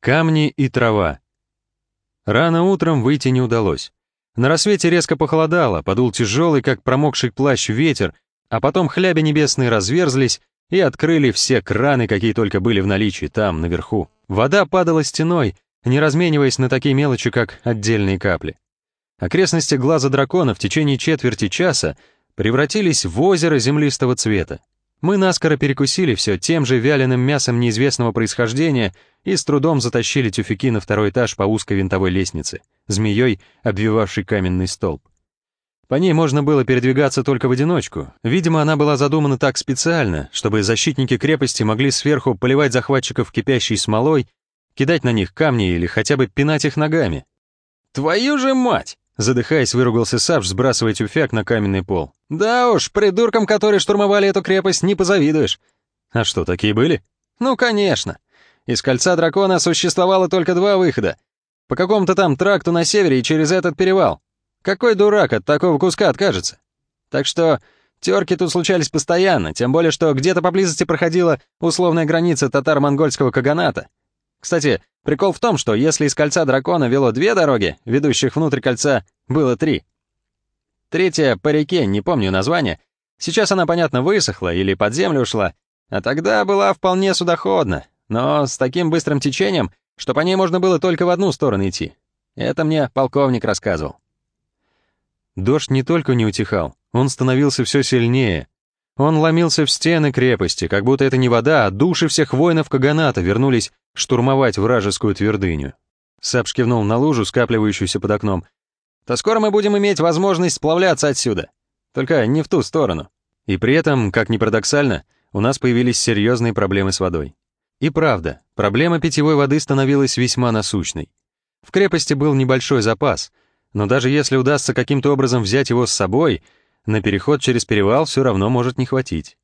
Камни и трава. Рано утром выйти не удалось. На рассвете резко похолодало, подул тяжелый, как промокший плащ, ветер, а потом хляби небесные разверзлись и открыли все краны, какие только были в наличии там, наверху. Вода падала стеной, не размениваясь на такие мелочи, как отдельные капли. Окрестности глаза дракона в течение четверти часа превратились в озеро землистого цвета. Мы наскоро перекусили все тем же вяленым мясом неизвестного происхождения и с трудом затащили тюфяки на второй этаж по узкой винтовой лестнице, змеей, обвивавшей каменный столб. По ней можно было передвигаться только в одиночку. Видимо, она была задумана так специально, чтобы защитники крепости могли сверху поливать захватчиков кипящей смолой, кидать на них камни или хотя бы пинать их ногами. «Твою же мать!» Задыхаясь, выругался Савж, сбрасывая тюфяк на каменный пол. «Да уж, придуркам, которые штурмовали эту крепость, не позавидуешь». «А что, такие были?» «Ну, конечно. Из кольца дракона существовало только два выхода. По какому-то там тракту на севере и через этот перевал. Какой дурак от такого куска откажется? Так что терки тут случались постоянно, тем более, что где-то поблизости проходила условная граница татаро-монгольского каганата. Кстати, прикол в том, что если из кольца дракона вело две дороги, ведущих внутрь кольца, было три. Третья по реке, не помню название. Сейчас она, понятно, высохла или под землю ушла, а тогда была вполне судоходна, но с таким быстрым течением, что по ней можно было только в одну сторону идти. Это мне полковник рассказывал. Дождь не только не утихал, он становился все сильнее, он ломился в стены крепости, как будто это не вода, а души всех воинов Каганата вернулись штурмовать вражескую твердыню. Сапш кивнул на лужу, скапливающуюся под окном. «То скоро мы будем иметь возможность сплавляться отсюда. Только не в ту сторону». И при этом, как ни парадоксально, у нас появились серьезные проблемы с водой. И правда, проблема питьевой воды становилась весьма насущной. В крепости был небольшой запас, но даже если удастся каким-то образом взять его с собой — на переход через перевал все равно может не хватить.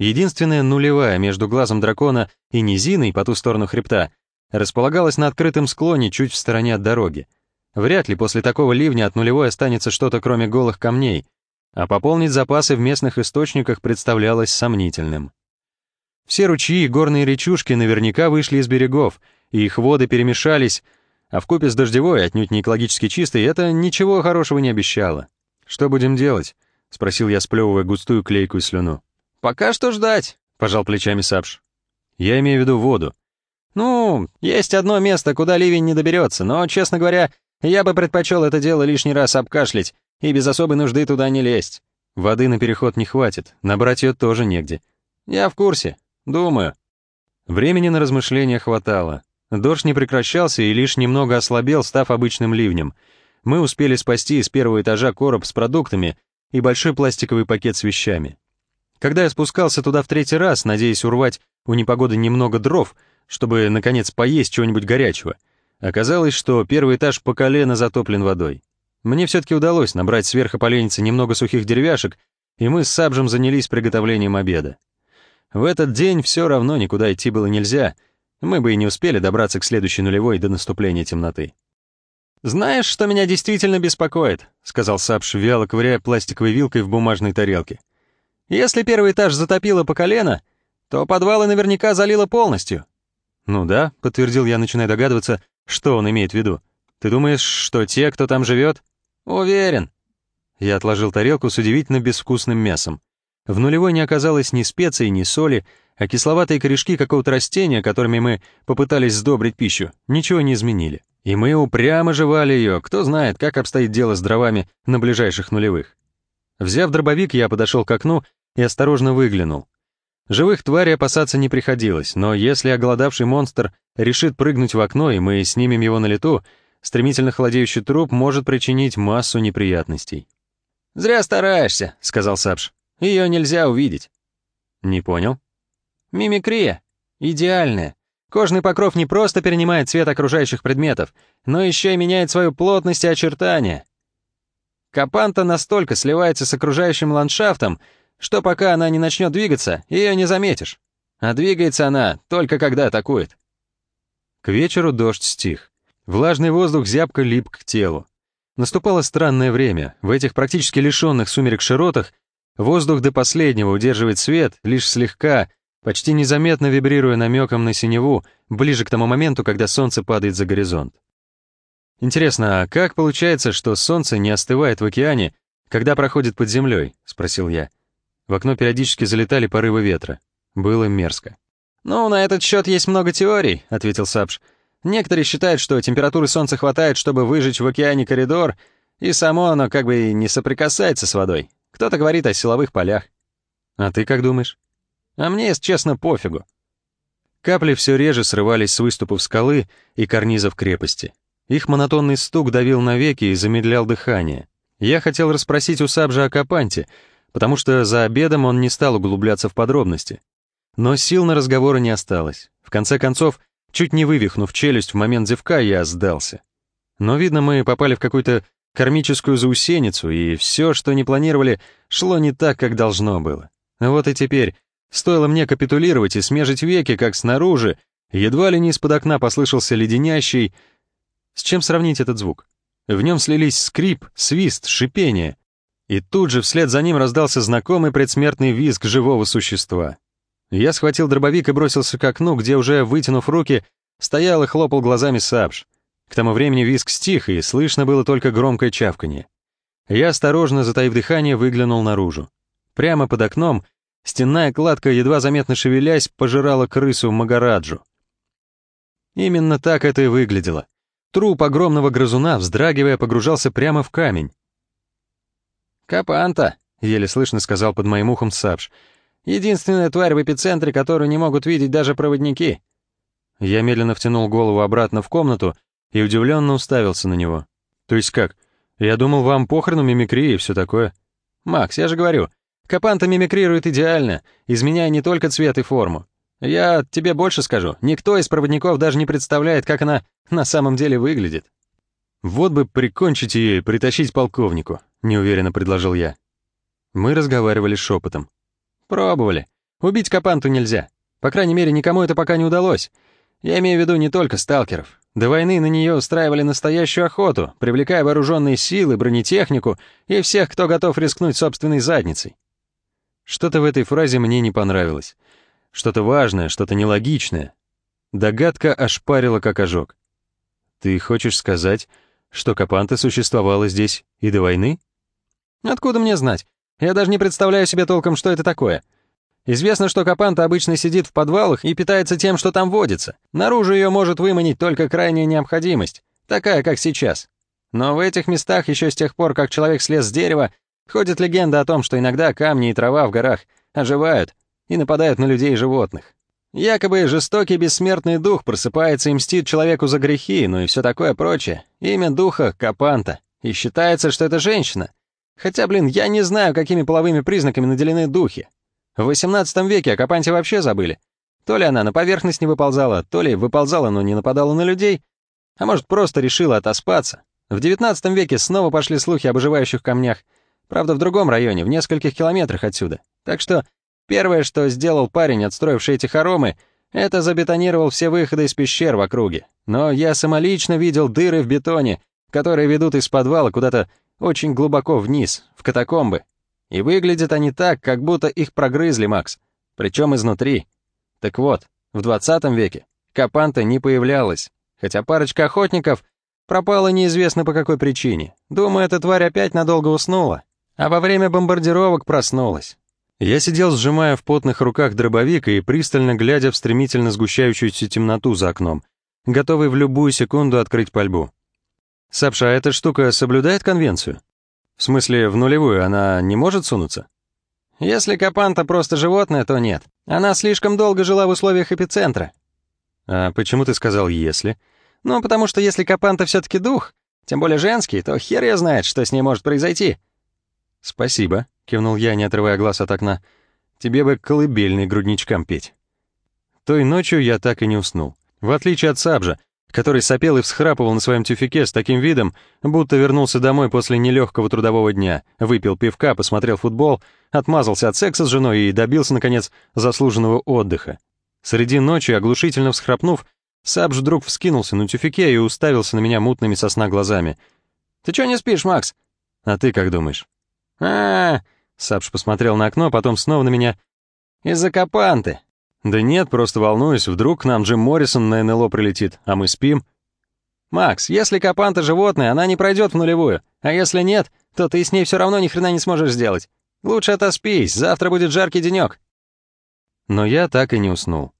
Единственная нулевая между глазом дракона и низиной по ту сторону хребта располагалась на открытом склоне чуть в стороне от дороги. Вряд ли после такого ливня от нулевой останется что-то кроме голых камней, а пополнить запасы в местных источниках представлялось сомнительным. Все ручьи и горные речушки наверняка вышли из берегов, и их воды перемешались, а вкупе с дождевой, отнюдь не экологически чистой, это ничего хорошего не обещало. Что будем делать? — спросил я, сплевывая густую клейкую слюну. «Пока что ждать», — пожал плечами Сапш. «Я имею в виду воду». «Ну, есть одно место, куда ливень не доберется, но, честно говоря, я бы предпочел это дело лишний раз обкашлять и без особой нужды туда не лезть. Воды на переход не хватит, набрать ее тоже негде». «Я в курсе. Думаю». Времени на размышления хватало. Дождь не прекращался и лишь немного ослабел, став обычным ливнем. Мы успели спасти из первого этажа короб с продуктами и большой пластиковый пакет с вещами. Когда я спускался туда в третий раз, надеясь урвать у непогоды немного дров, чтобы, наконец, поесть чего-нибудь горячего, оказалось, что первый этаж по колено затоплен водой. Мне все-таки удалось набрать сверху поленницы немного сухих деревяшек, и мы с Сабжем занялись приготовлением обеда. В этот день все равно никуда идти было нельзя, мы бы и не успели добраться к следующей нулевой до наступления темноты. «Знаешь, что меня действительно беспокоит?» — сказал Сапш, вяло ковыряя пластиковой вилкой в бумажной тарелке. «Если первый этаж затопило по колено, то подвалы наверняка залило полностью». «Ну да», — подтвердил я, начиная догадываться, что он имеет в виду. «Ты думаешь, что те, кто там живет?» «Уверен». Я отложил тарелку с удивительно безвкусным мясом. В нулевой не оказалось ни специй, ни соли, а кисловатые корешки какого-то растения, которыми мы попытались сдобрить пищу, ничего не изменили. И мы упрямо жевали ее, кто знает, как обстоит дело с дровами на ближайших нулевых. Взяв дробовик, я подошел к окну и осторожно выглянул. Живых тварей опасаться не приходилось, но если оголодавший монстр решит прыгнуть в окно, и мы снимем его на лету, стремительно холодеющий труп может причинить массу неприятностей. «Зря стараешься», — сказал Сапш. «Ее нельзя увидеть». «Не понял». «Мимикрия. Идеальная. Кожный покров не просто перенимает цвет окружающих предметов, но еще и меняет свою плотность и очертания. Капанта настолько сливается с окружающим ландшафтом, что пока она не начнет двигаться, ее не заметишь. А двигается она только когда атакует. К вечеру дождь стих. Влажный воздух зябко лип к телу. Наступало странное время. В этих практически лишенных сумерек широтах воздух до последнего удерживает свет, лишь слегка, почти незаметно вибрируя намеком на синеву, ближе к тому моменту, когда солнце падает за горизонт. «Интересно, а как получается, что солнце не остывает в океане, когда проходит под землей?» — спросил я. В окно периодически залетали порывы ветра. Было мерзко. «Ну, на этот счет есть много теорий», — ответил Сапш. «Некоторые считают, что температуры Солнца хватает, чтобы выжечь в океане коридор, и само оно как бы не соприкасается с водой. Кто-то говорит о силовых полях». «А ты как думаешь?» «А мне, если честно, пофигу». Капли все реже срывались с выступов скалы и карнизов крепости. Их монотонный стук давил на веки и замедлял дыхание. Я хотел расспросить у Сабжа о Капанте, потому что за обедом он не стал углубляться в подробности. Но сил на разговоры не осталось. В конце концов, чуть не вывихнув челюсть в момент зевка, я сдался. Но, видно, мы попали в какую-то кармическую заусеницу, и все, что не планировали, шло не так, как должно было. Вот и теперь, стоило мне капитулировать и смежить веки, как снаружи, едва ли не из-под окна послышался леденящий, с чем сравнить этот звук? В нем слились скрип, свист, шипение. И тут же вслед за ним раздался знакомый предсмертный визг живого существа. Я схватил дробовик и бросился к окну, где уже, вытянув руки, стоял и хлопал глазами Сабж. К тому времени визг стих, и слышно было только громкое чавканье. Я осторожно, затаив дыхание, выглянул наружу. Прямо под окном стенная кладка, едва заметно шевелясь, пожирала крысу Магараджу. Именно так это и выглядело — Труп огромного грызуна, вздрагивая, погружался прямо в камень. «Капанта», — еле слышно сказал под моим ухом Сапш. «Единственная тварь в эпицентре, которую не могут видеть даже проводники». Я медленно втянул голову обратно в комнату и удивленно уставился на него. «То есть как? Я думал, вам похрену мимикрии и все такое». «Макс, я же говорю, Капанта мимикрирует идеально, изменяя не только цвет и форму. Я тебе больше скажу, никто из проводников даже не представляет, как она на самом деле выглядит. Вот бы прикончить ее и притащить полковнику, неуверенно предложил я. Мы разговаривали шепотом. Пробовали. Убить Капанту нельзя. По крайней мере, никому это пока не удалось. Я имею в виду не только сталкеров. До войны на нее устраивали настоящую охоту, привлекая вооруженные силы, бронетехнику и всех, кто готов рискнуть собственной задницей. Что-то в этой фразе мне не понравилось. Что-то важное, что-то нелогичное. Догадка ошпарила как ожог. Ты хочешь сказать, что Капанта существовала здесь и до войны? Откуда мне знать? Я даже не представляю себе толком, что это такое. Известно, что Капанта обычно сидит в подвалах и питается тем, что там водится. Наружу ее может выманить только крайняя необходимость, такая, как сейчас. Но в этих местах еще с тех пор, как человек слез с дерева, ходит легенда о том, что иногда камни и трава в горах оживают и нападают на людей и животных. Якобы жестокий бессмертный дух просыпается и мстит человеку за грехи, ну и все такое прочее. Имя духа — Капанта. И считается, что это женщина. Хотя, блин, я не знаю, какими половыми признаками наделены духи. В XVIII веке о Капанте вообще забыли. То ли она на поверхность не выползала, то ли выползала, но не нападала на людей, а может, просто решила отоспаться. В XIX веке снова пошли слухи об оживающих камнях, правда, в другом районе, в нескольких километрах отсюда. Так что Первое, что сделал парень, отстроивший эти хоромы, это забетонировал все выходы из пещер в округе. Но я самолично видел дыры в бетоне, которые ведут из подвала куда-то очень глубоко вниз, в катакомбы. И выглядят они так, как будто их прогрызли, Макс. Причем изнутри. Так вот, в 20 веке Капанта не появлялась, хотя парочка охотников пропала неизвестно по какой причине. Думаю, эта тварь опять надолго уснула, а во время бомбардировок проснулась. Я сидел, сжимая в потных руках дробовик и пристально глядя в стремительно сгущающуюся темноту за окном, готовый в любую секунду открыть пальбу. «Сапша, эта штука соблюдает конвенцию? В смысле, в нулевую она не может сунуться?» «Если Капанта просто животное, то нет. Она слишком долго жила в условиях эпицентра». «А почему ты сказал «если»?» «Ну, потому что если Капанта все-таки дух, тем более женский, то хер я знает, что с ней может произойти». «Спасибо», — кивнул я, не отрывая глаз от окна. «Тебе бы колыбельный грудничкам петь». Той ночью я так и не уснул. В отличие от Сабжа, который сопел и всхрапывал на своем тюфике с таким видом, будто вернулся домой после нелегкого трудового дня, выпил пивка, посмотрел футбол, отмазался от секса с женой и добился, наконец, заслуженного отдыха. Среди ночи, оглушительно всхрапнув, Сабж вдруг вскинулся на тюфике и уставился на меня мутными сосна глазами. «Ты чё не спишь, Макс?» «А ты как думаешь?» а, -а, -а Сапш посмотрел на окно, потом снова на меня. «Из-за Капанты. Да нет, просто волнуюсь, вдруг к нам Джим Моррисон на НЛО прилетит, а мы спим. Макс, если Капанта животное, она не пройдет в нулевую, а если нет, то ты с ней все равно ни хрена не сможешь сделать. Лучше отоспись, завтра будет жаркий денек. Но я так и не уснул.